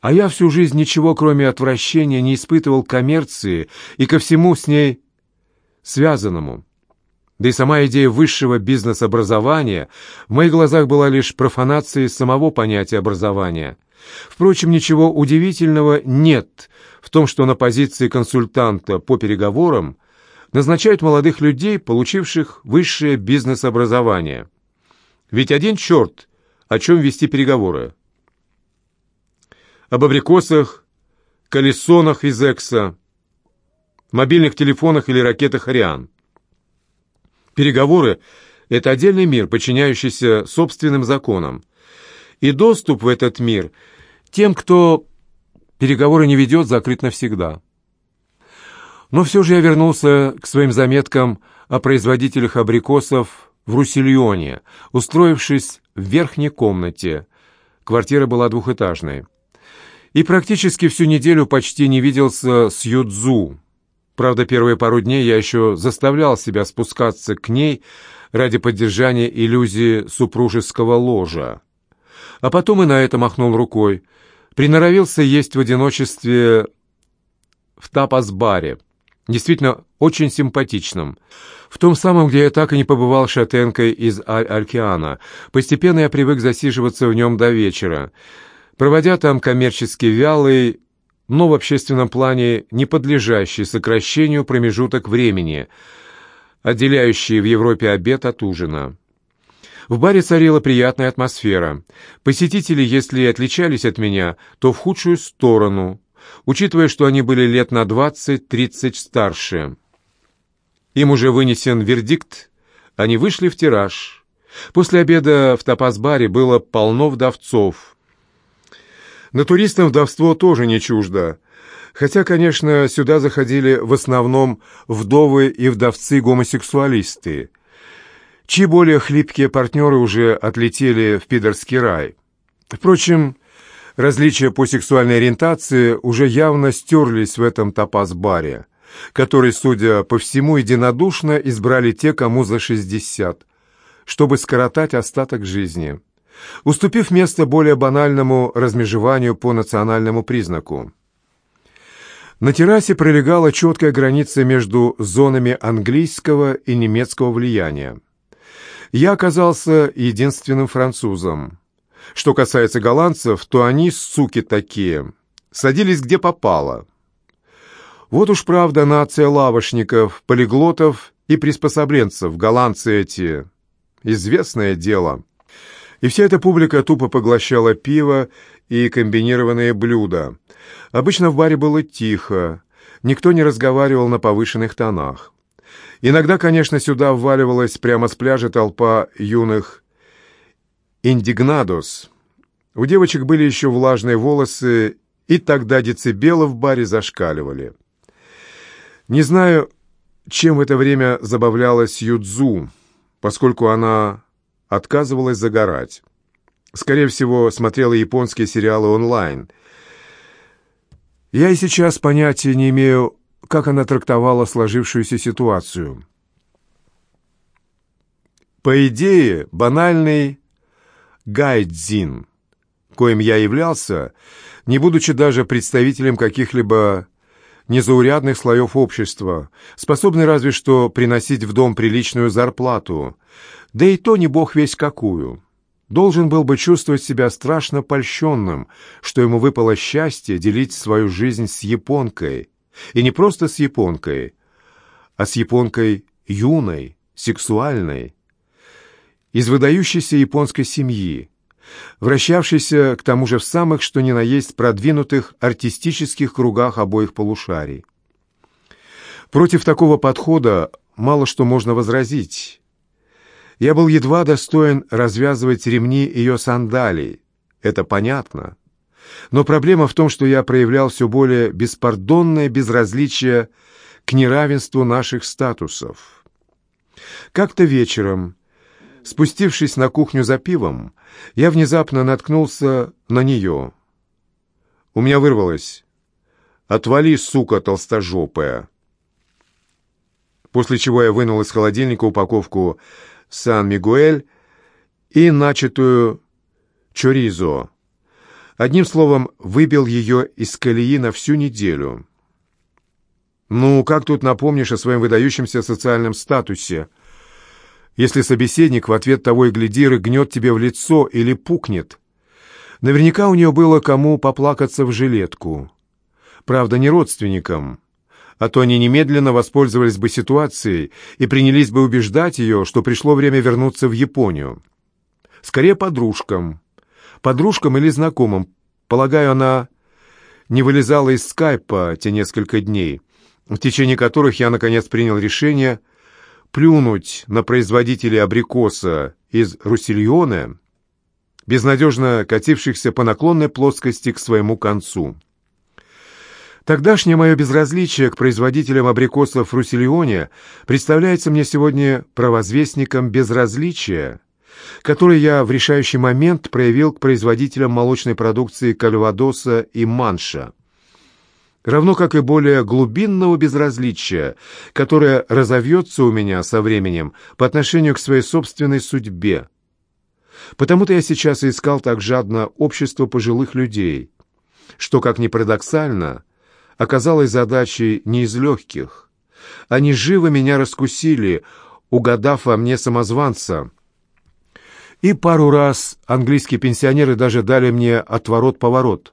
А я всю жизнь ничего, кроме отвращения, не испытывал к коммерции и ко всему с ней связанному. Да и сама идея высшего бизнес-образования в моих глазах была лишь профанацией самого понятия образования. Впрочем, ничего удивительного нет в том, что на позиции консультанта по переговорам назначают молодых людей, получивших высшее бизнес-образование. Ведь один черт, о чем вести переговоры. Об абрикосах, колесонах из Экса, мобильных телефонах или ракетах «Ариан». Переговоры — это отдельный мир, подчиняющийся собственным законам. И доступ в этот мир тем, кто переговоры не ведет, закрыт навсегда. Но все же я вернулся к своим заметкам о производителях абрикосов в Руссельоне, устроившись в верхней комнате. Квартира была двухэтажной. И практически всю неделю почти не виделся с Юдзу. Правда, первые пару дней я еще заставлял себя спускаться к ней ради поддержания иллюзии супружеского ложа. А потом и на это махнул рукой. Приноровился есть в одиночестве в тапас-баре действительно очень симпатичным. В том самом, где я так и не побывал шатенкой из Аль-Алькиана. Постепенно я привык засиживаться в нем до вечера, проводя там коммерчески вялый, но в общественном плане не подлежащий сокращению промежуток времени, отделяющий в Европе обед от ужина. В баре царила приятная атмосфера. Посетители, если и отличались от меня, то в худшую сторону – учитывая, что они были лет на 20-30 старше. Им уже вынесен вердикт, они вышли в тираж. После обеда в тапас-баре было полно вдовцов. На туристам вдовство тоже не чуждо, хотя, конечно, сюда заходили в основном вдовы и вдовцы-гомосексуалисты, чьи более хлипкие партнеры уже отлетели в пидорский рай. Впрочем, Различия по сексуальной ориентации уже явно стерлись в этом топаз-баре, который, судя по всему, единодушно избрали те, кому за 60, чтобы скоротать остаток жизни, уступив место более банальному размежеванию по национальному признаку. На террасе пролегала четкая граница между зонами английского и немецкого влияния. Я оказался единственным французом. Что касается голландцев, то они, суки такие, садились где попало. Вот уж правда нация лавошников, полиглотов и приспособленцев, голландцы эти. Известное дело. И вся эта публика тупо поглощала пиво и комбинированные блюда. Обычно в баре было тихо, никто не разговаривал на повышенных тонах. Иногда, конечно, сюда вваливалась прямо с пляжа толпа юных «Индигнадос». У девочек были еще влажные волосы, и тогда децибелы в баре зашкаливали. Не знаю, чем в это время забавлялась Юдзу, поскольку она отказывалась загорать. Скорее всего, смотрела японские сериалы онлайн. Я и сейчас понятия не имею, как она трактовала сложившуюся ситуацию. По идее, банальный гайдзин, коим я являлся, не будучи даже представителем каких-либо незаурядных слоев общества, способный разве что приносить в дом приличную зарплату, да и то не бог весь какую. Должен был бы чувствовать себя страшно польщенным, что ему выпало счастье делить свою жизнь с японкой. И не просто с японкой, а с японкой юной, сексуальной, из выдающейся японской семьи, вращавшейся к тому же в самых что ни на есть продвинутых артистических кругах обоих полушарий. Против такого подхода мало что можно возразить. Я был едва достоин развязывать ремни ее сандалий, это понятно. Но проблема в том, что я проявлял все более беспардонное безразличие к неравенству наших статусов. Как-то вечером Спустившись на кухню за пивом, я внезапно наткнулся на нее. У меня вырвалось «Отвали, сука толстожопая!» После чего я вынул из холодильника упаковку «Сан-Мигуэль» и начатую «Чоризо». Одним словом, выбил ее из колеи на всю неделю. Ну, как тут напомнишь о своем выдающемся социальном статусе, если собеседник в ответ того и гляди рыгнет тебе в лицо или пукнет? Наверняка у нее было кому поплакаться в жилетку. Правда, не родственникам, а то они немедленно воспользовались бы ситуацией и принялись бы убеждать ее, что пришло время вернуться в Японию. Скорее, подружкам. Подружкам или знакомым. Полагаю, она не вылезала из скайпа те несколько дней, в течение которых я, наконец, принял решение плюнуть на производителей абрикоса из Руссельона, безнадежно катившихся по наклонной плоскости к своему концу. Тогдашнее мое безразличие к производителям абрикосов в Руссельоне представляется мне сегодня провозвестником безразличия, который я в решающий момент проявил к производителям молочной продукции Кальвадоса и Манша. Равно как и более глубинного безразличия, которое разовьется у меня со временем по отношению к своей собственной судьбе. Потому-то я сейчас и искал так жадно общество пожилых людей, что, как ни парадоксально, оказалась задачей не из легких. Они живо меня раскусили, угадав во мне самозванца. И пару раз английские пенсионеры даже дали мне отворот-поворот.